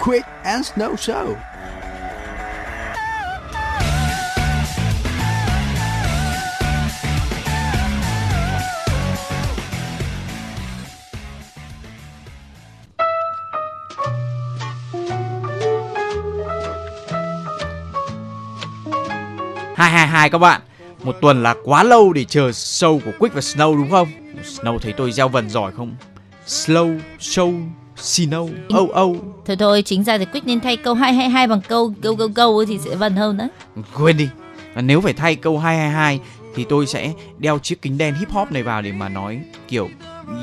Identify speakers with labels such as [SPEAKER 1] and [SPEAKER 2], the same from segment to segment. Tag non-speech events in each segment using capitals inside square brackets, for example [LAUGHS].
[SPEAKER 1] Quick and Snow Show.
[SPEAKER 2] hai hai hai các bạn một tuần là quá lâu để chờ show của Quick và Snow, đúng không Snow thấy tôi gieo vần giỏi không Slow show Snow oh oh
[SPEAKER 3] Thôi thôi, chính ra thì Quick nên thay câu 222 bằng câu go go go thì sẽ vần hơn đó.
[SPEAKER 2] quên đi nếu phải thay câu 222 thì tôi sẽ đeo chiếc kính đen hip hop này vào để mà nói kiểu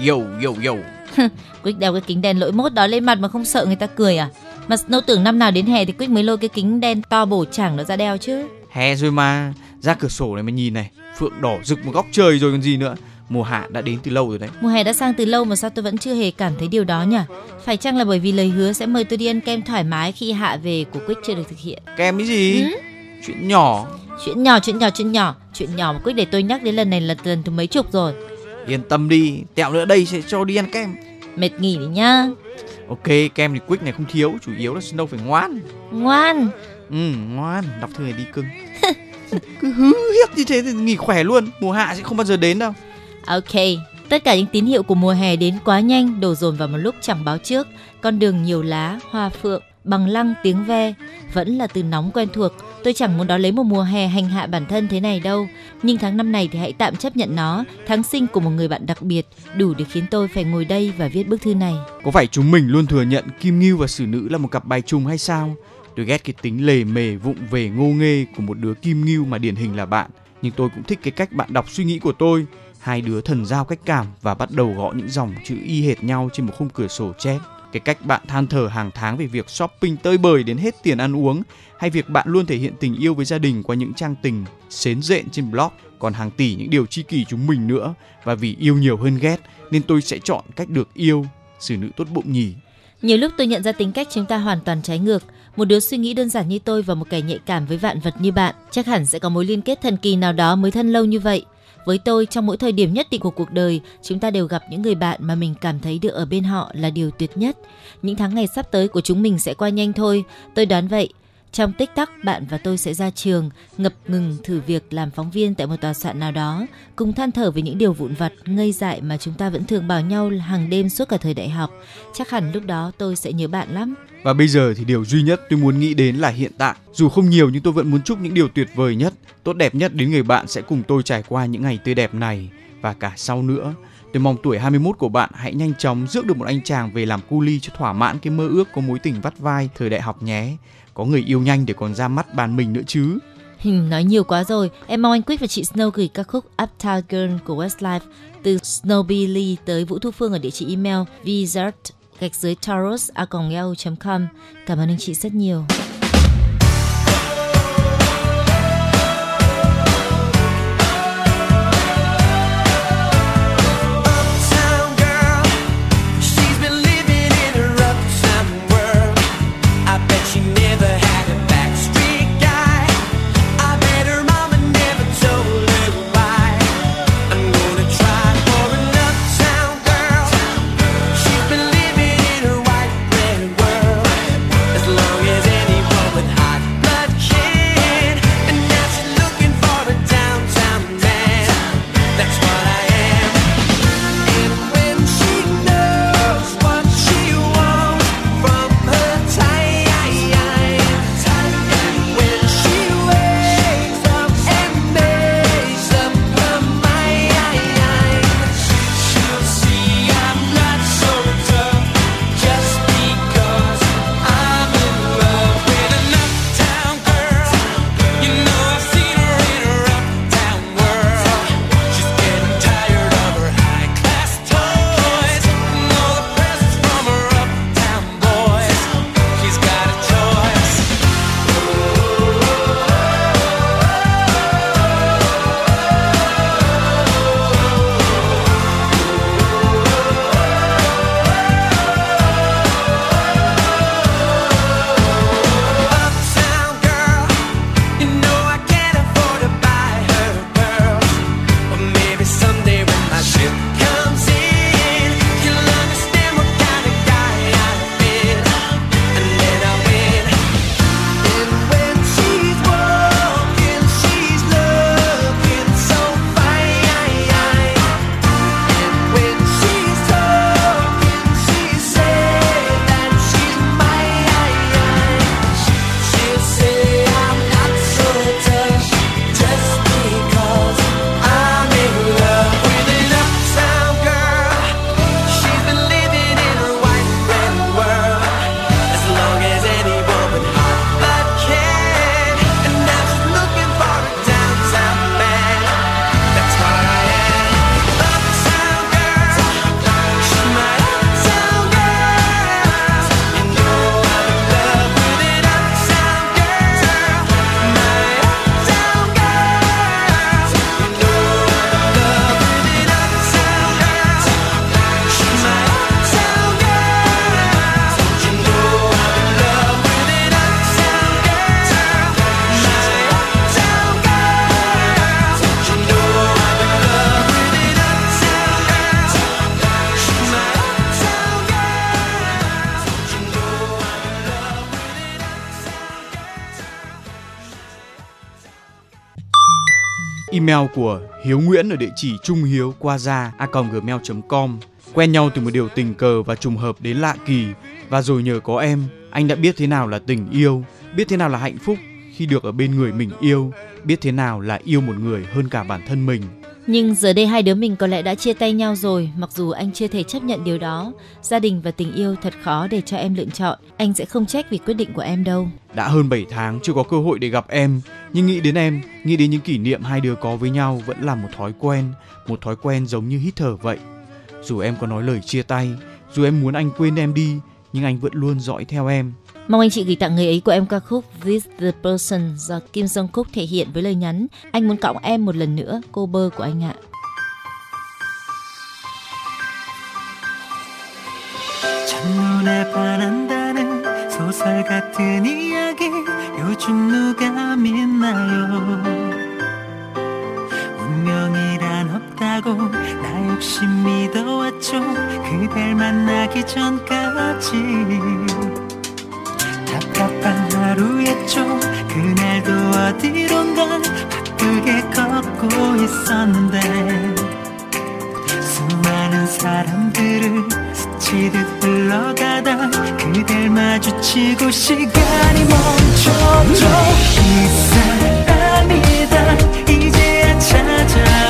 [SPEAKER 2] yo yo yo [LAUGHS]
[SPEAKER 3] Quick đeo cái kính đen lỗi mốt đó lên mặt mà không sợ người ta cười à? Mà Snow tưởng năm nào đến hè thì Quick mới lôi cái kính đen to bổ chảng đó ra đeo chứ.
[SPEAKER 2] hè rồi mà ra cửa sổ này mà nhìn này phượng đỏ rực một góc trời rồi còn gì nữa mùa hạ đã đến từ lâu rồi đấy
[SPEAKER 3] Mùa hè đã sang từ lâu mà sao tôi vẫn chưa hề cảm thấy điều đó nhỉ? Phải chăng là bởi vì lời hứa sẽ mời tôi đi ăn kem thoải mái khi hạ về của Quick chưa được thực hiện?
[SPEAKER 2] kem cái gì
[SPEAKER 3] Ừ?
[SPEAKER 2] chuyện nhỏ
[SPEAKER 3] Chuyện nhỏ, chuyện nhỏ, chuyện nhỏ, chuyện nhỏ mà Quick để tôi nhắc đến lần này là lần thứ mấy chục rồi.
[SPEAKER 2] yên tâm đi tẹo nữa đây sẽ cho đi ăn kem
[SPEAKER 3] Mệt nghỉ đi nhá.
[SPEAKER 2] ok kem thì quick này không thiếu chủ yếu là snow phải ngoan
[SPEAKER 3] Ngoan.
[SPEAKER 2] ừ ngoan đọc thư này đi cưng [LAUGHS] cứ hứ hiếc như thế thì nghỉ khỏe luôn mùa hạ sẽ không bao giờ đến đâu
[SPEAKER 3] Ok, tất cả những tín hiệu của mùa hè đến quá nhanh, đổ dồn vào một lúc chẳng báo trước. Con đường nhiều lá, hoa phượng, bằng lăng tiếng ve, vẫn là từ nóng quen thuộc. Tôi chẳng muốn đón lấy một mùa hè hành hạ bản thân thế này đâu. Nhưng tháng năm này thì hãy tạm chấp nhận nó, tháng sinh của một người bạn đặc biệt, đủ để khiến tôi phải ngồi đây và viết bức thư này.
[SPEAKER 2] có phải chúng mình luôn thừa nhận kim ngưu và xử nữ là một cặp bài trùng hay sao tôi ghét cái tính lề mề vụng về ngô nghê của một đứa kim ngưu mà điển hình là bạn nhưng tôi cũng thích cái cách bạn đọc suy nghĩ của tôi hai đứa thần giao cách cảm và bắt đầu gõ những dòng chữ y hệt nhau trên một khung cửa sổ che cái cách bạn than thở hàng tháng về việc shopping tơi bời đến hết tiền ăn uống, hay việc bạn luôn thể hiện tình yêu với gia đình qua những trang tình xến rện trên blog còn hàng tỷ những điều chi kỷ chúng mình nữa và vì yêu nhiều hơn ghét, nên tôi sẽ chọn cách được yêu, xử nữ tốt bụng nhỉ
[SPEAKER 3] Nhiều lúc tôi nhận ra tính cách chúng ta hoàn toàn trái ngược. Một đứa suy nghĩ đơn giản như tôi và một kẻ nhạy cảm với vạn vật như bạn chắc hẳn sẽ có mối liên kết thần kỳ nào đó mới thân lâu như vậy. Với tôi, trong mỗi thời điểm nhất định của cuộc đời, chúng ta đều gặp những người bạn mà mình cảm thấy được ở bên họ là điều tuyệt nhất. Những tháng ngày sắp tới của chúng mình sẽ qua nhanh thôi, tôi đoán vậy. Trong tích tắc, bạn và tôi sẽ ra trường, ngập ngừng thử việc làm phóng viên tại một tòa soạn nào đó, cùng than thở về những điều vụn vặt, ngây dại mà chúng ta vẫn thường bảo nhau hàng đêm suốt cả thời đại học. Chắc hẳn lúc đó tôi sẽ nhớ bạn lắm.
[SPEAKER 2] Và bây giờ thì điều duy nhất tôi muốn nghĩ đến là hiện tại. Dù không nhiều nhưng tôi vẫn muốn chúc những điều tuyệt vời nhất, tốt đẹp nhất đến người bạn sẽ cùng tôi trải qua những ngày tươi đẹp này và cả sau nữa. Tôi mong tuổi 21 của bạn hãy nhanh chóng rước được một anh chàng về làm cu ly cho thỏa mãn cái mơ ước có mối tình vắt vai thời đại học nhé. Có người yêu nhanh để còn ra mắt bàn mình nữa chứ.
[SPEAKER 3] Hình nói nhiều quá rồi. Em mong anh Quick và chị Snow gửi các khúc Uptown Girl của Westlife từ Snowy Lee tới Vũ Thu Phương ở địa chỉ email vizard gạch dưới taurus com Cảm ơn anh chị rất nhiều.
[SPEAKER 2] Email của Hiếu Nguyễn ở địa chỉ trung hiếu qua gia a gmail.com. Quen nhau từ một điều tình cờ và trùng hợp đến lạ kỳ và rồi nhờ có em, anh đã biết thế nào là tình yêu, biết thế nào là hạnh phúc khi được ở bên người mình yêu, biết thế nào là yêu một người hơn cả bản thân mình.
[SPEAKER 3] Nhưng giờ đây hai đứa mình có lẽ đã chia tay nhau rồi, mặc dù anh chưa thể chấp nhận điều đó. Gia đình và tình yêu thật khó để cho em lựa chọn. Anh sẽ không trách vì quyết định của em đâu.
[SPEAKER 2] Đã hơn 7 tháng chưa có cơ hội để gặp em, nhưng nghĩ đến em, nghĩ đến những kỷ niệm hai đứa có với nhau vẫn là một thói quen, một thói quen giống như hít thở vậy. Dù em có nói lời chia tay, dù em muốn anh quên em đi, nhưng anh vẫn luôn dõi theo em.
[SPEAKER 3] Mong anh chị gửi tặng người ấy của em ca khúc This the Person do Kim Jong Kook thể hiện với lời nhắn Anh muốn cõng em một lần nữa, cô bơ của anh ạ.
[SPEAKER 4] 첫눈에 반한다는 소설 같은 이야기 요즘 누가 믿나요 운명이란 없다고 나 역시 믿어왔죠 그댈 만나기 전까지 있었는데 수많은 사람들을 스치듯 흘러가다 그댈 마주치고 시간이 멈춰져 이 사람이다. 이제야 찾아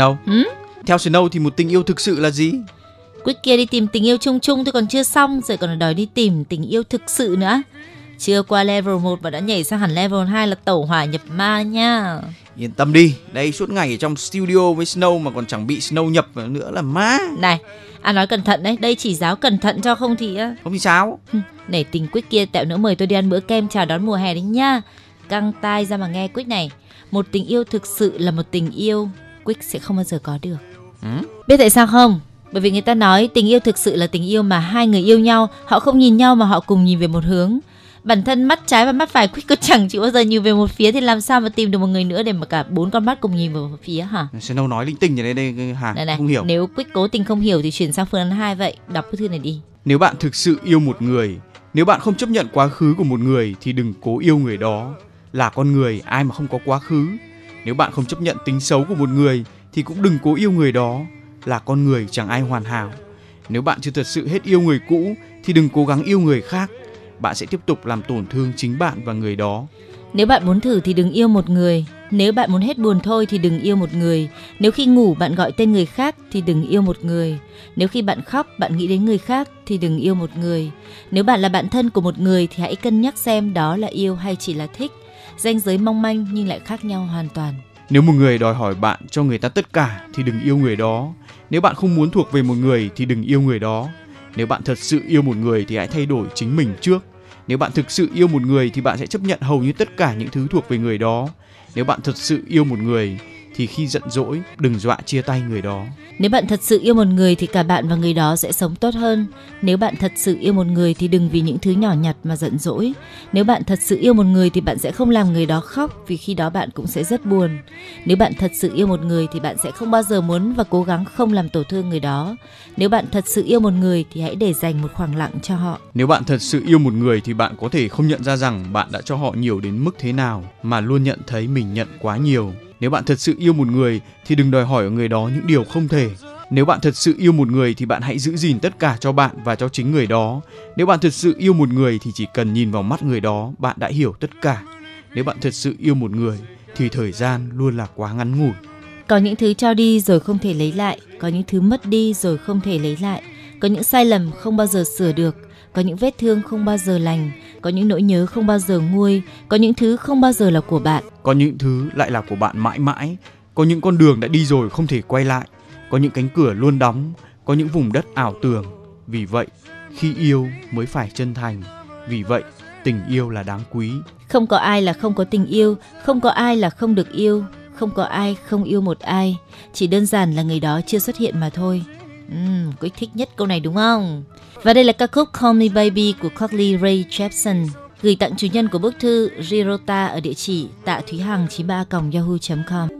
[SPEAKER 2] Snow,
[SPEAKER 3] Hử?
[SPEAKER 2] theo Snow thì một tình yêu thực sự là gì?
[SPEAKER 3] Quyết kia đi tìm tình yêu chung chung thôi còn chưa xong, rồi còn đòi đi tìm tình yêu thực sự nữa. Chưa qua level 1 và đã nhảy sang hẳn level 2 là tẩu hỏa nhập ma nha.
[SPEAKER 2] Yên tâm đi, đây suốt ngày ở trong studio với Snow mà còn chẳng bị Snow nhập nữa là má.
[SPEAKER 3] Này, à nói cẩn thận đấy, đây chỉ giáo cẩn thận cho không thì.
[SPEAKER 2] Không thì sao?
[SPEAKER 3] Nể tình Quyết kia tẹo nữa mời tôi đi ăn bữa kem chào đón mùa hè đấy nha. Căng tai ra mà nghe Quyết này. Một tình yêu thực sự là một tình yêu Quyết sẽ không bao giờ có được.
[SPEAKER 2] Ừ?
[SPEAKER 3] Biết tại sao không? Bởi vì người ta nói tình yêu thực sự là tình yêu mà hai người yêu nhau, họ không nhìn nhau mà họ cùng nhìn về một hướng.
[SPEAKER 5] bản thân mắt trái và mắt phải Quick có chẳng chịu bao giờ nhìn về một phía thì làm sao mà tìm được một người nữa để mà cả bốn con mắt cùng nhìn vào một phía hả?
[SPEAKER 2] Snow nói linh tinh như đây đây Hà
[SPEAKER 5] Này này,
[SPEAKER 2] không hiểu.
[SPEAKER 5] nếu Quick cố tình không hiểu thì chuyển sang phương án 2 vậy. Đọc bức thư này đi.
[SPEAKER 2] Nếu bạn thực sự yêu một người, nếu bạn không chấp nhận quá khứ của một người thì đừng cố yêu người đó. Là con người ai mà không có quá khứ. Nếu bạn không chấp nhận tính xấu của một người, thì cũng đừng cố yêu người đó. Là con người chẳng ai hoàn hảo. Nếu bạn chưa thật sự hết yêu người cũ, thì đừng cố gắng yêu người khác. Bạn sẽ tiếp tục làm tổn thương chính bạn và người đó.
[SPEAKER 5] Nếu bạn muốn thử thì đừng yêu một người. Nếu bạn muốn hết buồn thôi thì đừng yêu một người. Nếu khi ngủ bạn gọi tên người khác thì đừng yêu một người. Nếu khi bạn khóc bạn nghĩ đến người khác thì đừng yêu một người. Nếu bạn là bạn thân của một người thì hãy cân nhắc xem đó là yêu hay chỉ là thích. Ranh giới mong manh nhưng lại khác nhau hoàn toàn.
[SPEAKER 2] Nếu một người đòi hỏi bạn cho người ta tất cả thì đừng yêu người đó. Nếu bạn không muốn thuộc về một người thì đừng yêu người đó. Nếu bạn thật sự yêu một người thì hãy thay đổi chính mình trước. Nếu bạn thực sự yêu một người thì bạn sẽ chấp nhận hầu như tất cả những thứ thuộc về người đó. Nếu bạn thật sự yêu một người thì khi giận dỗi đừng dọa chia tay người đó.
[SPEAKER 5] Nếu bạn thật sự yêu một người thì cả bạn và người đó sẽ sống tốt hơn. Nếu bạn thật sự yêu một người thì đừng vì những thứ nhỏ nhặt mà giận dỗi. Nếu bạn thật sự yêu một người thì bạn sẽ không làm người đó khóc vì khi đó bạn cũng sẽ rất buồn. Nếu bạn thật sự yêu một người thì bạn sẽ không bao giờ muốn và cố gắng không làm tổn thương người đó. Nếu bạn thật sự yêu một người thì hãy để dành một khoảng lặng cho họ.
[SPEAKER 2] Nếu bạn thật sự yêu một người thì bạn có thể không nhận ra rằng bạn đã cho họ nhiều đến mức thế nào mà luôn nhận thấy mình nhận quá nhiều. Nếu bạn thật sự yêu một người thì đừng đòi hỏi ở người đó những điều không thể. Nếu bạn thật sự yêu một người thì bạn hãy giữ gìn tất cả cho bạn và cho chính người đó. Nếu bạn thật sự yêu một người thì chỉ cần nhìn vào mắt người đó, bạn đã hiểu tất cả. Nếu bạn thật sự yêu một người thì thời gian luôn là quá ngắn ngủi.
[SPEAKER 5] Có những thứ cho đi rồi không thể lấy lại, có những thứ mất đi rồi không thể lấy lại, có những sai lầm không bao giờ sửa được, có những vết thương không bao giờ lành, có những nỗi nhớ không bao giờ nguôi, có những thứ không bao giờ là của bạn.
[SPEAKER 2] Có những thứ lại là của bạn mãi mãi, có những con đường đã đi rồi không thể quay lại, có những cánh cửa luôn đóng, có những vùng đất ảo tưởng. Vì vậy, khi yêu mới phải chân thành. Vì vậy, tình yêu là đáng quý.
[SPEAKER 5] Không có ai là không có tình yêu, không có ai là không được yêu, không có ai không yêu một ai, chỉ đơn giản là người đó chưa xuất hiện mà thôi. Ừm, Quyết thích nhất câu này đúng không? Và đây là ca khúc Call Me Baby của Carly Rae Jepsen gửi tặng chủ nhân của bức thư Girota ở địa chỉ tạ thúy hằng 93 yahoo.com.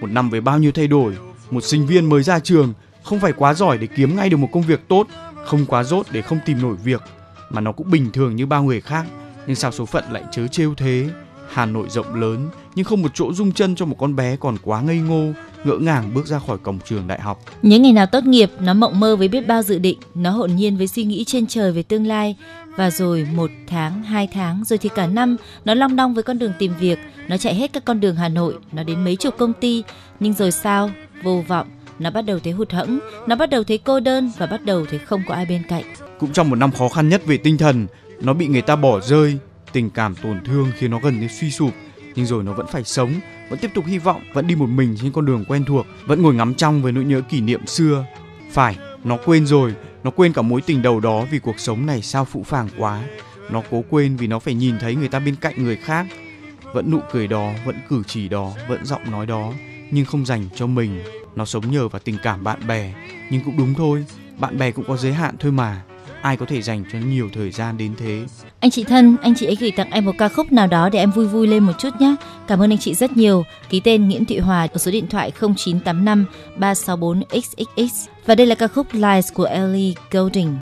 [SPEAKER 2] một năm với bao nhiêu thay đổi Một sinh viên mới ra trường Không phải quá giỏi để kiếm ngay được một công việc tốt Không quá dốt để không tìm nổi việc Mà nó cũng bình thường như bao người khác. Nhưng sao số phận lại chớ trêu thế? Hà Nội rộng lớn Nhưng không một chỗ dung chân cho một con bé còn quá ngây ngô Ngỡ ngàng bước ra khỏi cổng trường đại học.
[SPEAKER 3] Những ngày nào tốt nghiệp, nó mộng mơ với biết bao dự định, nó hồn nhiên với suy nghĩ trên trời về tương lai. Và rồi một tháng, hai tháng, rồi thì cả năm, nó long đong với con đường tìm việc, nó chạy hết các con đường Hà Nội, nó đến mấy chục công ty. Nhưng rồi sao? Vô vọng, nó bắt đầu thấy hụt hẫng, nó bắt đầu thấy cô đơn và bắt đầu thấy không có ai bên cạnh.
[SPEAKER 2] Cũng trong một năm khó khăn nhất về tinh thần Nó bị người ta bỏ rơi Tình cảm tổn thương khiến nó gần như suy sụp Nhưng rồi nó vẫn phải sống Vẫn tiếp tục hy vọng Vẫn đi một mình trên con đường quen thuộc Vẫn ngồi ngắm trong với nỗi nhớ kỷ niệm xưa Phải, nó quên rồi Nó quên cả mối tình đầu đó vì cuộc sống này sao phụ phàng quá Nó cố quên vì nó phải nhìn thấy người ta bên cạnh người khác Vẫn nụ cười đó, vẫn cử chỉ đó, vẫn giọng nói đó Nhưng không dành cho mình Nó sống nhờ vào tình cảm bạn bè Nhưng cũng đúng thôi Bạn bè cũng có giới hạn thôi mà ai có thể dành cho nhiều thời gian đến thế
[SPEAKER 3] Anh chị thân, anh chị ấy gửi tặng em một ca khúc nào đó để em vui vui lên một chút nhé. Cảm ơn anh chị rất nhiều. Ký tên Nguyễn Thị Hòa ở số điện thoại 0985 364 XXX. Và đây là ca khúc Lies của Ellie Goulding.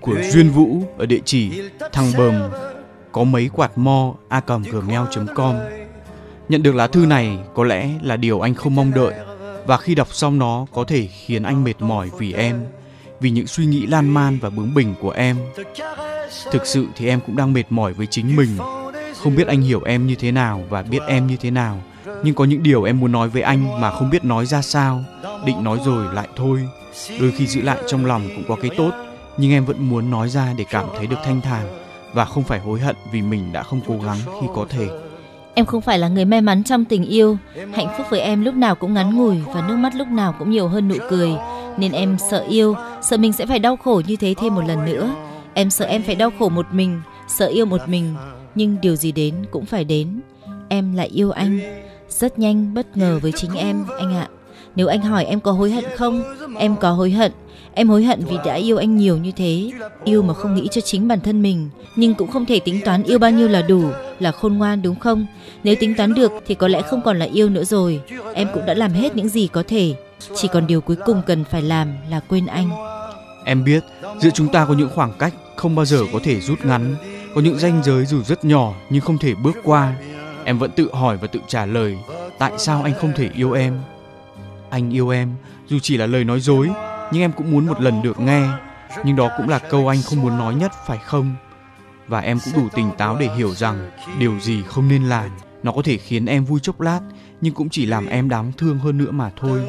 [SPEAKER 2] Của Duyên Vũ ở địa chỉ thăng bờm có mấy quạt mo a gmail.com. Nhận được lá thư này có lẽ là điều anh không mong đợi và khi đọc xong nó có thể khiến anh mệt mỏi vì em, vì những suy nghĩ lan man và bướng bỉnh của em. Thực sự thì em cũng đang mệt mỏi với chính mình. Không biết anh hiểu em như thế nào và biết em như thế nào, nhưng có những điều em muốn nói với anh mà không biết nói ra sao. Định nói rồi lại thôi. Đôi khi giữ lại trong lòng cũng có cái tốt, nhưng em vẫn muốn nói ra để cảm thấy được thanh thản và không phải hối hận vì mình đã không cố gắng khi có thể.
[SPEAKER 3] Em không phải là người may mắn trong tình yêu. Hạnh phúc với em lúc nào cũng ngắn ngủi và nước mắt lúc nào cũng nhiều hơn nụ cười. Nên em sợ yêu, sợ mình sẽ phải đau khổ như thế thêm một lần nữa. Em sợ em phải đau khổ một mình, sợ yêu một mình. Nhưng điều gì đến cũng phải đến. Em lại yêu anh. Rất nhanh, bất ngờ với chính em, anh ạ. Nếu anh hỏi em có hối hận không? Em có hối hận. Em hối hận vì đã yêu anh nhiều như thế, yêu mà không nghĩ cho chính bản thân mình, nhưng cũng không thể tính toán yêu bao nhiêu là đủ, là khôn ngoan đúng không? Nếu tính toán được thì có lẽ không còn là yêu nữa rồi. Em cũng đã làm hết những gì có thể, chỉ còn điều cuối cùng cần phải làm là quên anh.
[SPEAKER 2] Em biết giữa chúng ta có những khoảng cách không bao giờ có thể rút ngắn, có những ranh giới dù rất nhỏ nhưng không thể bước qua. Em vẫn tự hỏi và tự trả lời tại sao anh không thể yêu em. Anh yêu em dù chỉ là lời nói dối nhưng em cũng muốn một lần được nghe. Nhưng đó cũng là câu anh không muốn nói nhất phải không? Và em cũng đủ tỉnh táo để hiểu rằng điều gì không nên làm. Nó có thể khiến em vui chốc lát nhưng cũng chỉ làm em đáng thương hơn nữa mà thôi.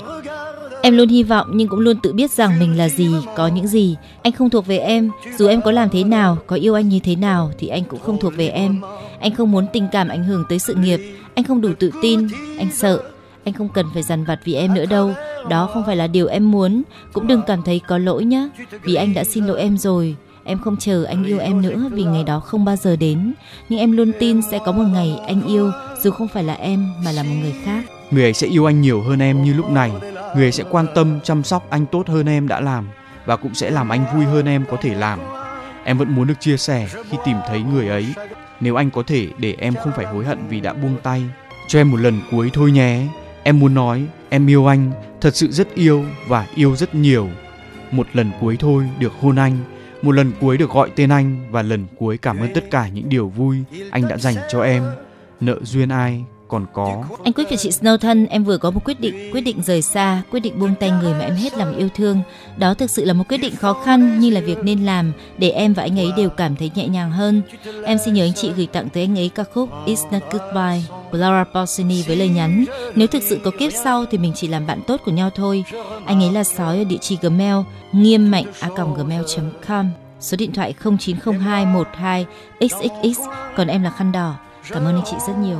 [SPEAKER 3] Em luôn hy vọng nhưng cũng luôn tự biết rằng mình là gì, có những gì. Anh không thuộc về em, dù em có làm thế nào, có yêu anh như thế nào thì anh cũng không thuộc về em. Anh không muốn tình cảm ảnh hưởng tới sự nghiệp, anh không đủ tự tin, anh sợ. Anh không cần phải dằn vặt vì em nữa đâu, đó không phải là điều em muốn. Cũng đừng cảm thấy có lỗi nhé, vì anh đã xin lỗi em rồi. Em không chờ anh yêu em nữa vì ngày đó không bao giờ đến. Nhưng em luôn tin sẽ có một ngày anh yêu dù không phải là em mà là một người khác.
[SPEAKER 2] người ấy sẽ yêu anh nhiều hơn em như lúc này người ấy sẽ quan tâm chăm sóc anh tốt hơn em đã làm và cũng sẽ làm anh vui hơn em có thể làm em vẫn muốn được chia sẻ khi tìm thấy người ấy nếu anh có thể để em không phải hối hận vì đã buông tay cho em một lần cuối thôi nhé em muốn nói, em yêu anh, thật sự rất yêu và yêu rất nhiều. Một lần cuối thôi được hôn anh, một lần cuối được gọi tên anh và lần cuối cảm ơn tất cả những điều vui anh đã dành cho em. Nợ duyên ai? Còn có
[SPEAKER 3] Anh Quyết và chị Snow thân, em vừa có một quyết định, quyết định rời xa, quyết định buông tay người mà em hết lòng yêu thương. Đó thực sự là một quyết định khó khăn nhưng là việc nên làm để em và anh ấy đều cảm thấy nhẹ nhàng hơn. Em xin nhờ anh chị gửi tặng tới anh ấy ca khúc It's Not Goodbye của Laura Pausini với lời nhắn nếu thực sự có kiếp sau thì mình chỉ làm bạn tốt của nhau thôi. Anh ấy là sói ở địa chỉ gmail nghiêm mạnh a gmail.com số điện thoại 090212 xxx còn em là khăn đỏ. Cảm ơn anh chị rất nhiều.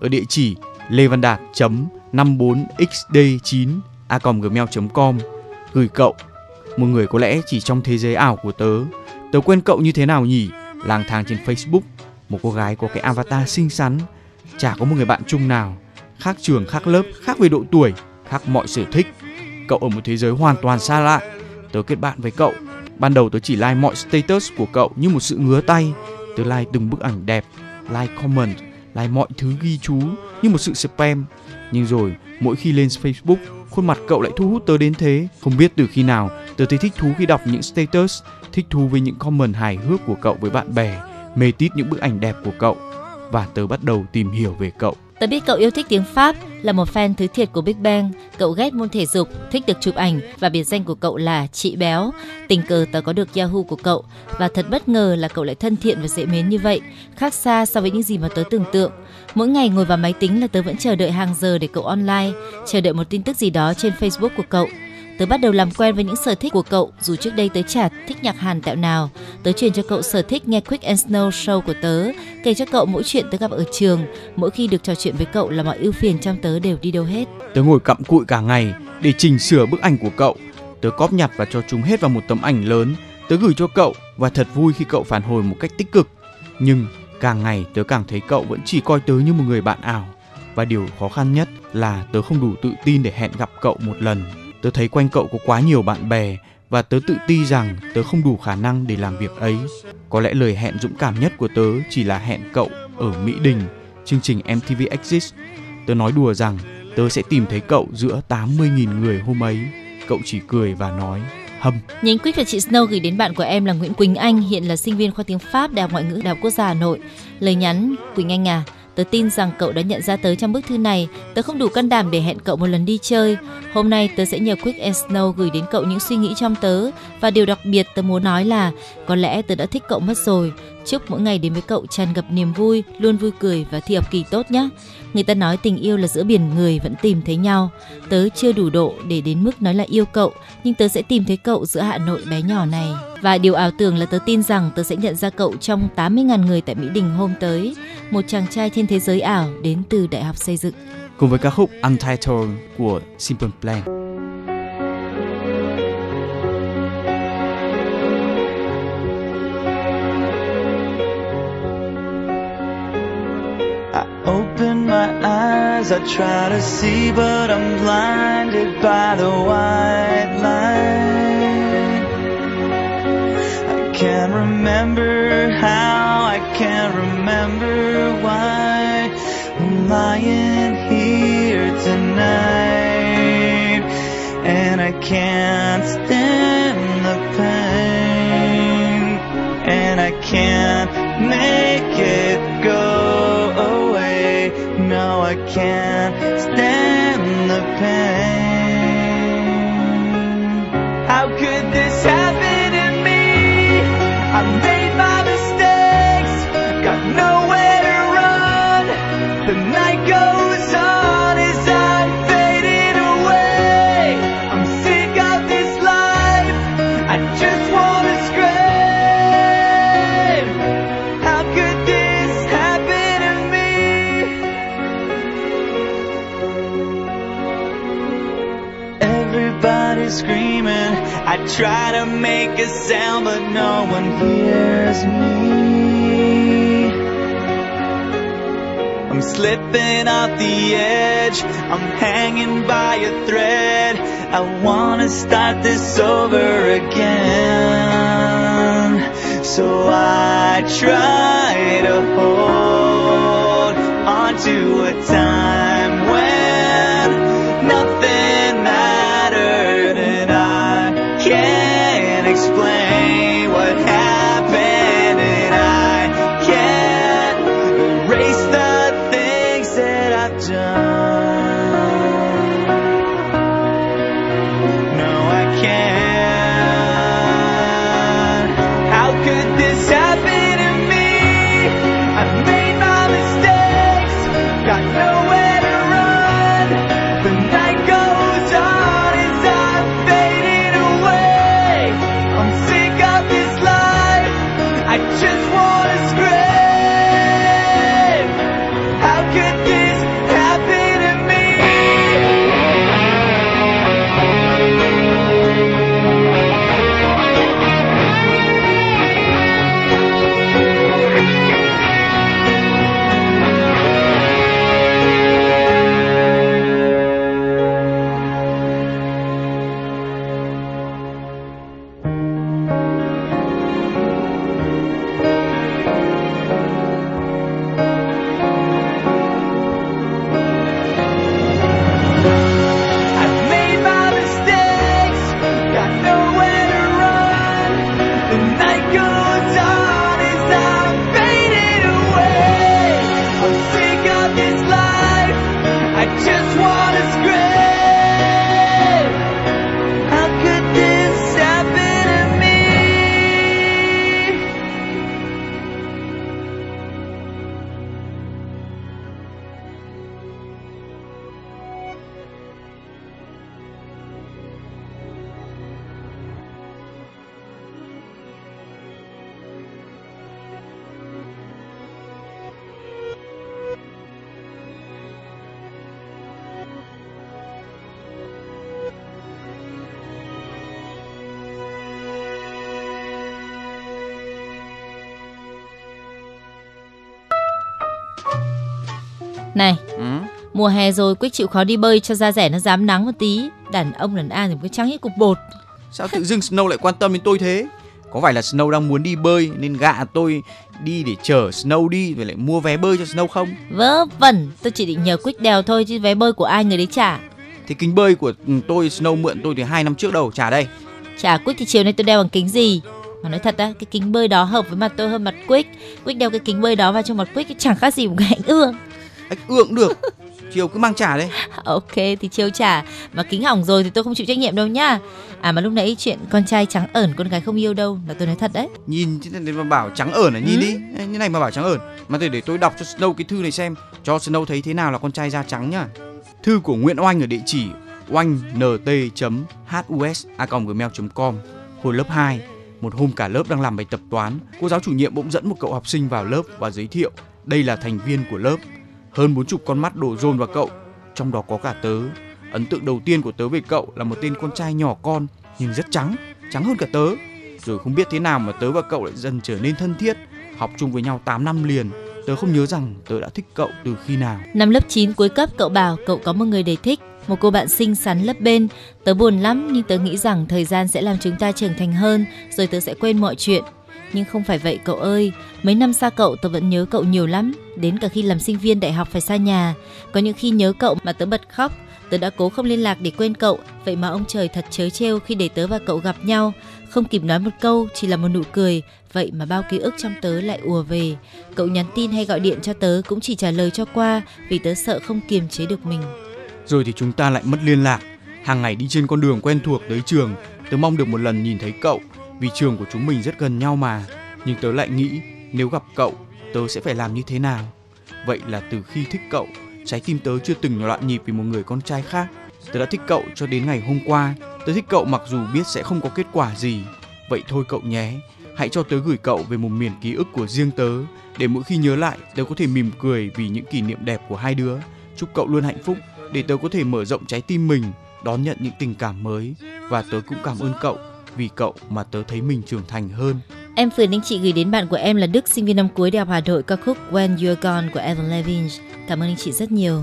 [SPEAKER 2] ở địa chỉ lêvandạt 54 xd 9 a gmail.com gửi cậu, một người có lẽ chỉ trong thế giới ảo của tớ. Tớ quên cậu như thế nào nhỉ? Lang thang trên facebook, một cô gái có cái avatar xinh xắn, chả có một người bạn chung nào. Khác trường, khác lớp, khác về độ tuổi, khác mọi sở thích. Cậu ở một thế giới hoàn toàn xa lạ. Tớ kết bạn với cậu. Ban đầu tớ chỉ like mọi status của cậu như một sự ngứa tay. Tớ like từng bức ảnh đẹp, like comment lại mọi thứ ghi chú như một sự spam. Nhưng rồi, mỗi khi lên facebook, khuôn mặt cậu lại thu hút tớ đến thế. Không biết từ khi nào, tớ thấy thích thú khi đọc những status, thích thú với những comment hài hước của cậu với bạn bè, mê tít những bức ảnh đẹp của cậu. Và tớ bắt đầu tìm hiểu về cậu.
[SPEAKER 3] Tớ biết cậu yêu thích tiếng Pháp, là một fan thứ thiệt của Big Bang. Cậu ghét môn thể dục, thích được chụp ảnh và biệt danh của cậu là chị béo. Tình cờ tớ có được Yahoo của cậu và thật bất ngờ là cậu lại thân thiện và dễ mến như vậy, khác xa so với những gì mà tớ tưởng tượng. Mỗi ngày ngồi vào máy tính là tớ vẫn chờ đợi hàng giờ để cậu online, chờ đợi một tin tức gì đó trên Facebook của cậu. Tớ bắt đầu làm quen với những sở thích của cậu, dù trước đây tớ chả thích nhạc Hàn tẹo nào. Tớ truyền cho cậu sở thích nghe Quick and Snow Show của tớ, kể cho cậu mỗi chuyện tớ gặp ở trường. Mỗi khi được trò chuyện với cậu là mọi ưu phiền trong tớ đều đi đâu hết.
[SPEAKER 2] tớ ngồi cặm cụi cả ngày để chỉnh sửa bức ảnh của cậu tớ cóp nhặt và cho chúng hết vào một tấm ảnh lớn tớ gửi cho cậu và thật vui khi cậu phản hồi một cách tích cực nhưng càng ngày tớ càng thấy cậu vẫn chỉ coi tớ như một người bạn ảo và điều khó khăn nhất là tớ không đủ tự tin để hẹn gặp cậu một lần tớ thấy quanh cậu có quá nhiều bạn bè và tớ tự ti rằng tớ không đủ khả năng để làm việc ấy. Có lẽ lời hẹn dũng cảm nhất của tớ chỉ là hẹn cậu ở mỹ đình chương trình mtv exist. Tớ nói đùa rằng tớ sẽ tìm thấy cậu giữa 80.000 người hôm ấy. Cậu chỉ cười và nói hâm.
[SPEAKER 3] Nhánh quyết và chị Snow gửi đến bạn của em là Nguyễn Quỳnh Anh, hiện là sinh viên khoa tiếng Pháp Đại học Ngoại ngữ Đại học Quốc gia Hà Nội. Lời nhắn Quỳnh Anh à, tớ tin rằng cậu đã nhận ra tớ trong bức thư này. Tớ không đủ can đảm để hẹn cậu một lần đi chơi. Hôm nay tớ sẽ nhờ Quick and Snow gửi đến cậu những suy nghĩ trong tớ và điều đặc biệt tớ muốn nói là, có lẽ tớ đã thích cậu mất rồi. Chúc mỗi ngày đến với cậu tràn ngập niềm vui, luôn vui cười và thi học kỳ tốt nhé. Người ta nói tình yêu là giữa biển người vẫn tìm thấy nhau. Tớ chưa đủ độ để đến mức nói là yêu cậu, nhưng tớ sẽ tìm thấy cậu giữa Hà Nội bé nhỏ này. Và điều ảo tưởng là tớ tin rằng tớ sẽ nhận ra cậu trong 80.000 người tại Mỹ Đình hôm tới. Một chàng trai trên thế giới ảo đến từ Đại học Xây dựng.
[SPEAKER 2] cùng với ca khúc Untitled của Simple Plan.
[SPEAKER 6] Eyes, I try to see, but I'm blinded by the white light. I can't remember how, I can't remember why I'm lying here tonight, and I can't stand can't stand try to make a sound, but no one hears me. I'm slipping off the edge. I'm hanging by a thread. I wanna start this over again. So I try to hold on to a time explain what happened
[SPEAKER 3] Này,
[SPEAKER 2] Ừ.
[SPEAKER 3] mùa hè rồi Quyết chịu khó đi bơi cho da rẻ nó dám nắng một tí. Đàn ông đàn an thì cứ trắng như cục bột.
[SPEAKER 2] Sao tự dưng Snow lại quan tâm đến tôi thế? Có phải là Snow đang muốn đi bơi nên gạ tôi đi để chở Snow đi rồi lại mua vé bơi cho Snow không?
[SPEAKER 3] Vớ vẩn, tôi chỉ định nhờ Quyết đèo thôi chứ vé bơi của ai người đấy trả.
[SPEAKER 2] Thì kính bơi của tôi Snow mượn tôi từ hai năm trước đâu trả đây.
[SPEAKER 3] Trả Quyết thì chiều nay tôi đeo bằng kính gì? Mà nói thật á, cái kính bơi đó hợp với mặt tôi hơn mặt Quyết. Quyết đeo cái kính bơi đó vào trong mặt Quyết chẳng khác gì một cái ảnh ương.
[SPEAKER 2] Ách ương được. Chiều cứ mang trả đây.
[SPEAKER 3] Ok thì chiều trả Mà kính hỏng rồi thì tôi không chịu trách nhiệm đâu nhá À mà lúc nãy chuyện con trai trắng ẩn con gái không yêu đâu Là tôi nói thật đấy
[SPEAKER 2] Nhìn chứ mà bảo trắng ẩn à nhìn
[SPEAKER 3] Ừ.
[SPEAKER 2] đi. Như này mà bảo trắng ẩn. Mà để để tôi đọc cho Snow cái thư này xem, cho Snow thấy thế nào là con trai da trắng nhá. Thư của Nguyễn Oanh ở địa chỉ oanh.nt.hus@gmail.com hồi lớp 2 một hôm cả lớp đang làm bài tập toán cô giáo chủ nhiệm bỗng dẫn một cậu học sinh vào lớp và giới thiệu đây là thành viên của lớp hơn bốn chục con mắt đổ dồn vào cậu. Trong đó có cả tớ. Ấn tượng đầu tiên của tớ về cậu là một tên con trai nhỏ con, nhưng rất trắng trắng hơn cả tớ. Rồi không biết thế nào mà tớ và cậu lại dần trở nên thân thiết, học chung với nhau 8 năm liền. Tớ không nhớ rằng tớ đã thích cậu từ khi nào.
[SPEAKER 3] Năm lớp 9 cuối cấp, cậu bảo cậu có một người để thích, Một cô bạn xinh xắn lớp bên. Tớ buồn lắm, nhưng tớ nghĩ rằng thời gian sẽ làm chúng ta trưởng thành hơn, Rồi tớ sẽ quên mọi chuyện. Nhưng không phải vậy, cậu ơi. Mấy năm xa cậu, tớ vẫn nhớ cậu nhiều lắm. Đến cả khi làm sinh viên đại học phải xa nhà. Có những khi nhớ cậu mà tớ bật khóc. Tớ đã cố không liên lạc để quên cậu. Vậy mà ông trời thật chớ trêu khi để tớ và cậu gặp nhau. Không kịp nói một câu, Chỉ là một nụ cười. Vậy mà bao ký ức trong tớ lại ùa về. Cậu nhắn tin hay gọi điện cho tớ Cũng chỉ trả lời cho qua, Vì tớ sợ không kiềm chế được mình.
[SPEAKER 2] Rồi thì chúng ta lại mất liên lạc. Hàng ngày đi trên con đường quen thuộc tới trường, tớ mong được một lần nhìn thấy cậu vì trường của chúng mình rất gần nhau mà. Nhưng tớ lại nghĩ, nếu gặp cậu, tớ sẽ phải làm như thế nào? Vậy là từ khi thích cậu, trái tim tớ chưa từng loạn nhịp vì một người con trai khác. Tớ đã thích cậu cho đến ngày hôm qua. Tớ thích cậu mặc dù biết sẽ không có kết quả gì. Vậy thôi cậu nhé. Hãy cho tớ gửi cậu về một miền ký ức của riêng tớ. Để mỗi khi nhớ lại, tớ có thể mỉm cười vì những kỷ niệm đẹp của hai đứa. Chúc cậu luôn hạnh phúc. Để tớ có thể mở rộng trái tim mình, đón nhận những tình cảm mới. Và tớ cũng cảm ơn cậu vì cậu mà tớ thấy mình trưởng thành hơn
[SPEAKER 3] Em Phương anh chị gửi đến bạn của em là Đức, sinh viên năm cuối Đại học Hà Nội ca khúc When You're Gone của Evan Levine. Cảm ơn anh chị rất nhiều.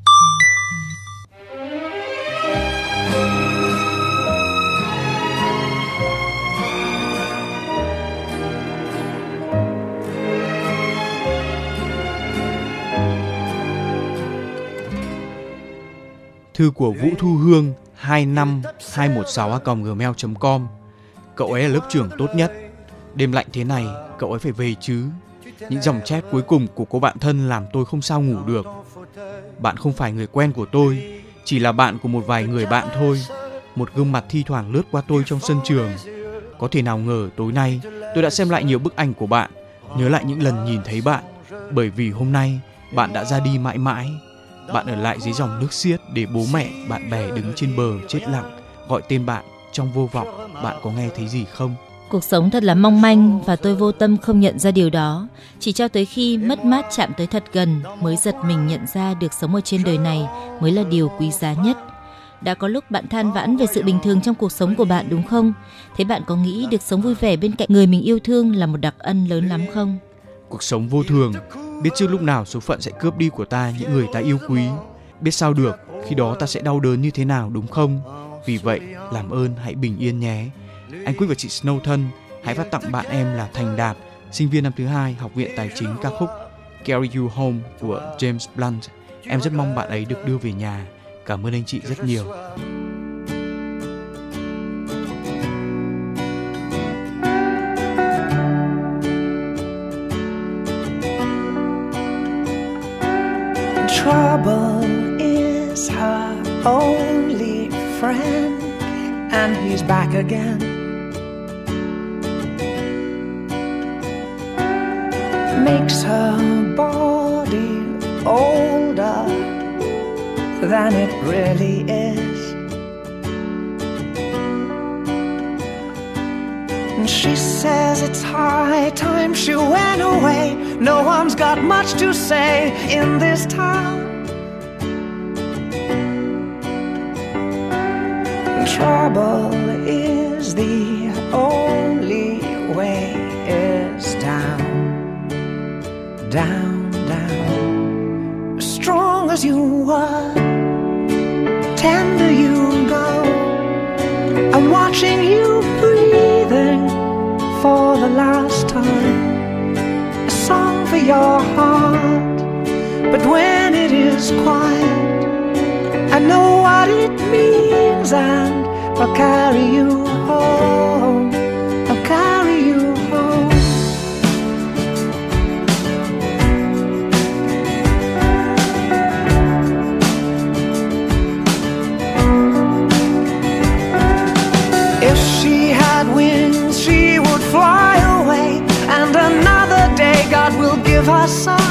[SPEAKER 2] Thư của Vũ Thu Hương 25216a.gmail.com Cậu ấy là lớp trưởng tốt nhất. Đêm lạnh thế này, cậu ấy phải về chứ. Những dòng chat cuối cùng của cô bạn thân làm tôi không sao ngủ được. Bạn không phải người quen của tôi, chỉ là bạn của một vài người bạn thôi. Một gương mặt thi thoảng lướt qua tôi trong sân trường. Có thể nào ngờ tối nay tôi đã xem lại nhiều bức ảnh của bạn, nhớ lại những lần nhìn thấy bạn. Bởi vì hôm nay bạn đã ra đi mãi mãi. Bạn ở lại dưới dòng nước xiết để bố mẹ, bạn bè đứng trên bờ chết lặng gọi tên bạn trong vô vọng. Bạn có nghe thấy gì không?
[SPEAKER 3] Cuộc sống thật là mong manh và tôi vô tâm không nhận ra điều đó. Chỉ cho tới khi mất mát chạm tới thật gần mới giật mình nhận ra được sống ở trên đời này mới là điều quý giá nhất. Đã có lúc bạn than vãn về sự bình thường trong cuộc sống của bạn đúng không? Thế bạn có nghĩ được sống vui vẻ bên cạnh người mình yêu thương là một đặc ân lớn lắm không?
[SPEAKER 2] Cuộc sống vô thường, biết trước lúc nào số phận sẽ cướp đi của ta những người ta yêu quý. Biết sao được, khi đó ta sẽ đau đớn như thế nào đúng không? Vì vậy, làm ơn hãy bình yên nhé. Anh Quyết và chị Snow thân, hãy phát tặng bạn em là Thành Đạt, sinh viên năm thứ hai Học viện Tài chính ca khúc Carry You Home của James Blunt. Em rất mong bạn ấy được đưa về nhà. Cảm ơn anh chị rất nhiều.
[SPEAKER 4] Only friend, and he's back again. Makes her body older than it really is. And she says it's high time she went away. No one's got much to say in this town. Trouble is the only way is down, down, down. Strong as you were, tender you go. I'm watching you breathing for the last time. A song for your heart, but when it is quiet, I know what it means, and I'll carry you home. I'll carry you home. If she had wings, she would fly away, and another day God will give her some.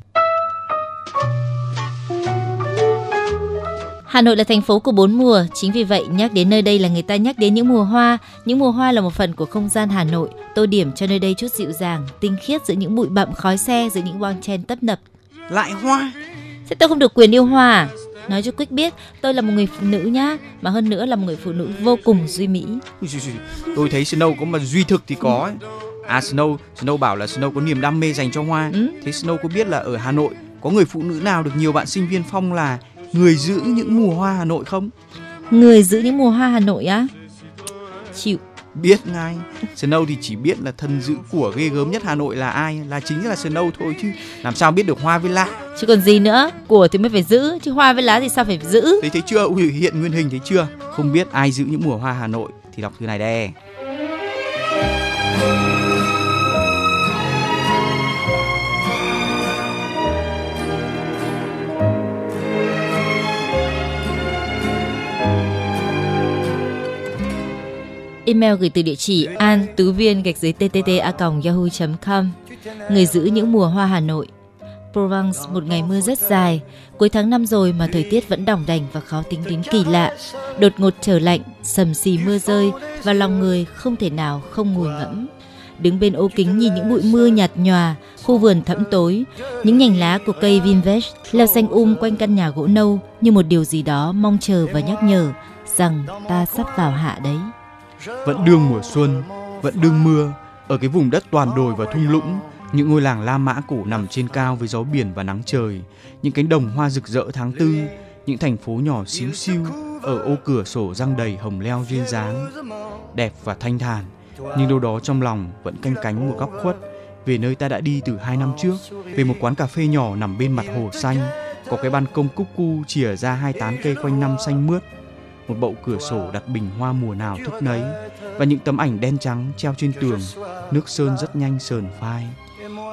[SPEAKER 3] Hà Nội là thành phố của bốn mùa, chính vì vậy nhắc đến nơi đây là người ta nhắc đến những mùa hoa. Những mùa hoa là một phần của không gian Hà Nội, tô điểm cho nơi đây chút dịu dàng, tinh khiết giữa những bụi bặm khói xe, giữa những bon chen tấp nập.
[SPEAKER 1] Lại hoa.
[SPEAKER 3] Thế tôi không được quyền yêu hoa à? Nói cho Quick biết, tôi là một người phụ nữ nhá, mà hơn nữa là một người phụ nữ vô cùng duy mỹ.
[SPEAKER 2] Tôi thấy Snow có mà duy thực thì có ấy. À Snow, Snow bảo là Snow có niềm đam mê dành cho hoa.
[SPEAKER 3] Ừ.
[SPEAKER 2] Thế Snow có biết là ở Hà Nội có người phụ nữ nào được nhiều bạn sinh viên phong là người giữ những mùa hoa Hà Nội không?
[SPEAKER 3] Người giữ những mùa hoa Hà Nội á? Chịu.
[SPEAKER 2] Biết ngay. Snow thì chỉ biết là thần giữ của ghê gớm nhất Hà Nội là ai, là chính là Snow thôi chứ. Làm sao biết được hoa với lạ.
[SPEAKER 3] Chứ còn gì nữa, của thì mới phải giữ, chứ hoa với lá thì sao phải giữ.
[SPEAKER 2] Thấy thấy chưa? Ui hiện nguyên hình thấy chưa? Không biết ai giữ những mùa hoa Hà Nội thì đọc thư này đây.
[SPEAKER 3] Email gửi từ địa chỉ an tứ viên gạch dưới ttt a yahoo.com. Người giữ những mùa hoa Hà Nội. Provence một ngày mưa rất dài, cuối tháng năm rồi mà thời tiết vẫn đỏng đành và khó tính đến kỳ lạ. Đột ngột trở lạnh, sầm xì mưa rơi và lòng người không thể nào không ngồi ngẫm. Đứng bên ô kính nhìn những bụi mưa nhạt nhòa, khu vườn thẫm tối, những nhành lá của cây vinvest leo xanh um quanh căn nhà gỗ nâu như một điều gì đó mong chờ và nhắc nhở rằng ta sắp vào hạ đấy.
[SPEAKER 2] Vẫn đương mùa xuân, vẫn đương mưa, ở cái vùng đất toàn đồi và thung lũng, những ngôi làng La Mã cổ nằm trên cao với gió biển và nắng trời, những cánh đồng hoa rực rỡ tháng tư, những thành phố nhỏ xíu xiu ở ô cửa sổ răng đầy hồng leo duyên dáng, đẹp và thanh thản, nhưng đâu đó trong lòng vẫn canh cánh một góc khuất về nơi ta đã đi từ hai năm trước, về một quán cà phê nhỏ nằm bên mặt hồ xanh, có cái ban công cúc cu chìa ra hai tán cây quanh năm xanh mướt, một bậu cửa sổ đặt bình hoa mùa nào thức nấy và những tấm ảnh đen trắng treo trên tường, nước sơn rất nhanh sờn phai.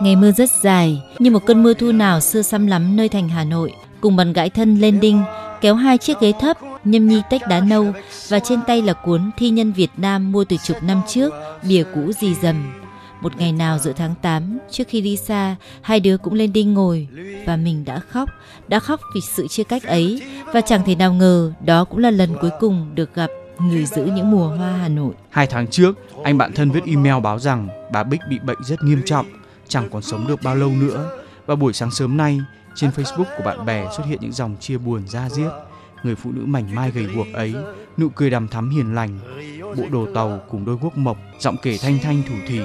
[SPEAKER 3] Ngày mưa rất dài, như một cơn mưa thu nào xưa xăm lắm nơi thành Hà Nội, cùng bàn gãi thân lên đinh, kéo hai chiếc ghế thấp, nhâm nhi tách đá nâu và trên tay là cuốn Thi nhân Việt Nam mua từ chục năm trước, bìa cũ dì dầm. Một ngày nào giữa tháng 8, trước khi đi xa, hai đứa cũng lên đinh ngồi và mình đã khóc, đã khóc vì sự chia cách ấy và chẳng thể nào ngờ đó cũng là lần cuối cùng được gặp người giữ những mùa hoa Hà Nội.
[SPEAKER 2] Hai tháng trước, anh bạn thân viết email báo rằng bà Bích bị bệnh rất nghiêm trọng, chẳng còn sống được bao lâu nữa. Và buổi sáng sớm nay, trên Facebook của bạn bè xuất hiện những dòng chia buồn ra diết. Người phụ nữ mảnh mai gầy guộc ấy, nụ cười đằm thắm hiền lành, bộ đồ tàu cùng đôi guốc mộc, giọng kể thanh thanh thủ thỉ,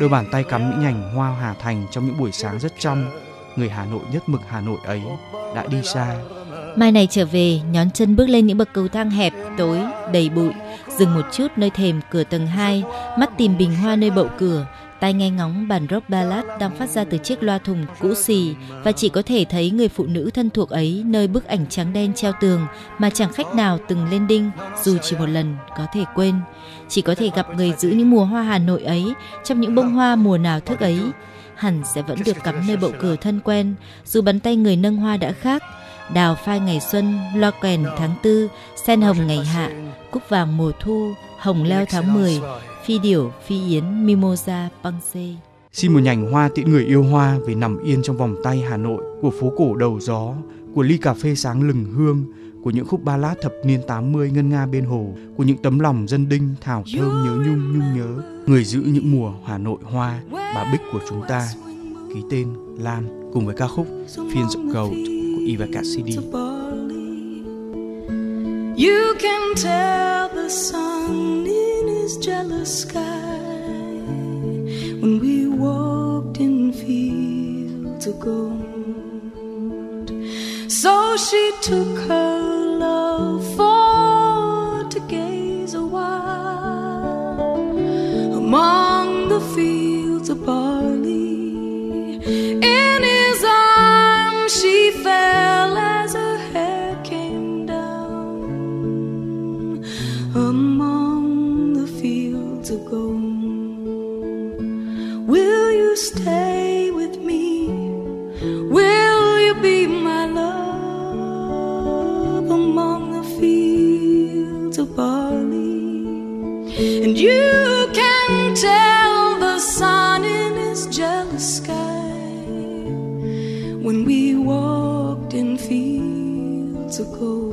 [SPEAKER 2] đôi bàn tay cắm những nhành hoa Hà Thành trong những buổi sáng rất trong. Người Hà Nội nhất mực Hà Nội ấy đã đi xa.
[SPEAKER 3] Mai này trở về, nhón chân bước lên những bậc cầu thang hẹp, tối, đầy bụi, dừng một chút nơi thềm cửa tầng 2, mắt tìm bình hoa nơi bậu cửa, tai nghe ngóng bản rock ballad đang phát ra từ chiếc loa thùng cũ xì và chỉ có thể thấy người phụ nữ thân thuộc ấy nơi bức ảnh trắng đen treo tường mà chẳng khách nào từng lên đinh dù chỉ một lần có thể quên. Chỉ có thể gặp người giữ những mùa hoa Hà Nội ấy trong những bông hoa mùa nào thức ấy hẳn sẽ vẫn được cắm nơi bậu cửa thân quen dù bàn tay người nâng hoa đã khác đào phai ngày xuân, loa kèn tháng tư, sen hồng ngày hạ, cúc vàng mùa thu, hồng leo tháng 10, Phi điểu, phi yến, mimosa, băng xê.
[SPEAKER 2] Xin một nhành hoa tiễn người yêu hoa về nằm yên trong vòng tay Hà Nội của phố cổ đầu gió, của ly cà phê sáng lừng hương, của những khúc ballad thập niên 80 ngân nga bên hồ, của những tấm lòng dân đinh thảo thơm nhớ nhung nhung nhớ, người giữ những mùa Hà Nội hoa, bà Bích của chúng ta. Ký tên Lan cùng với ca khúc phiên of cầu của Eva Cassidy.
[SPEAKER 7] You can tell the sun in his jealous sky when we walked in fields of gold. So she took her love for tell the sun in his jealous sky when we walked in fields of gold.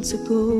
[SPEAKER 2] ago